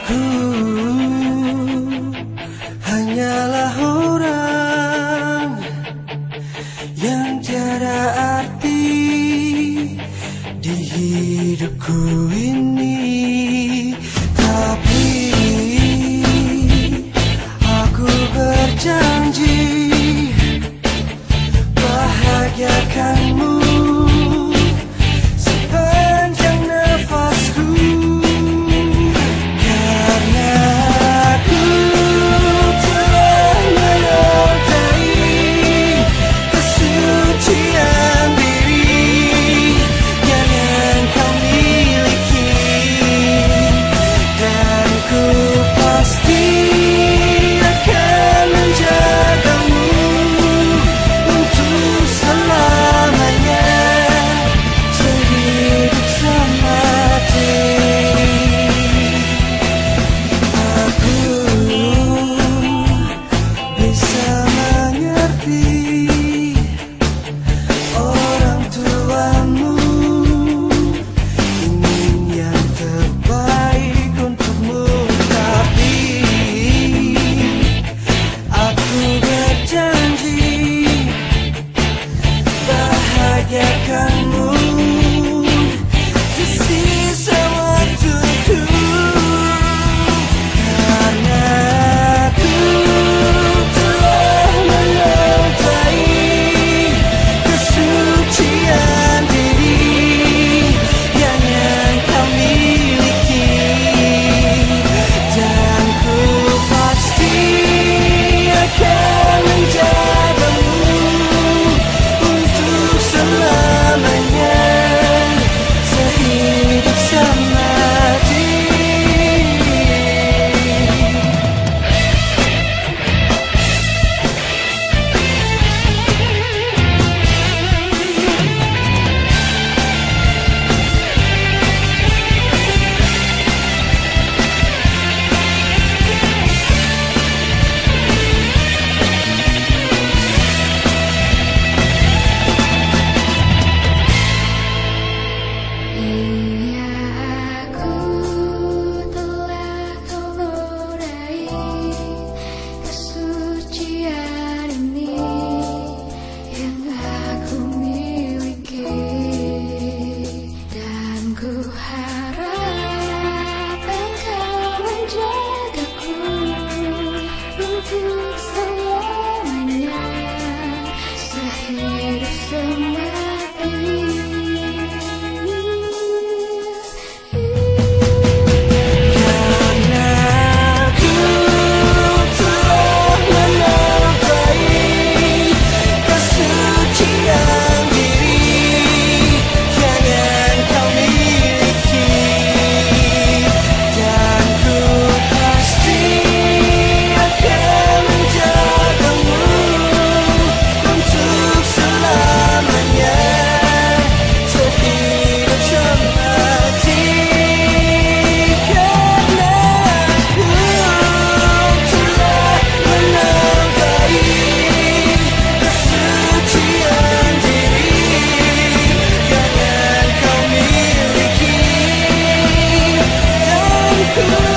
Aku hanyalah orang yang tiada arti di hidupku bagaikan in the Thank.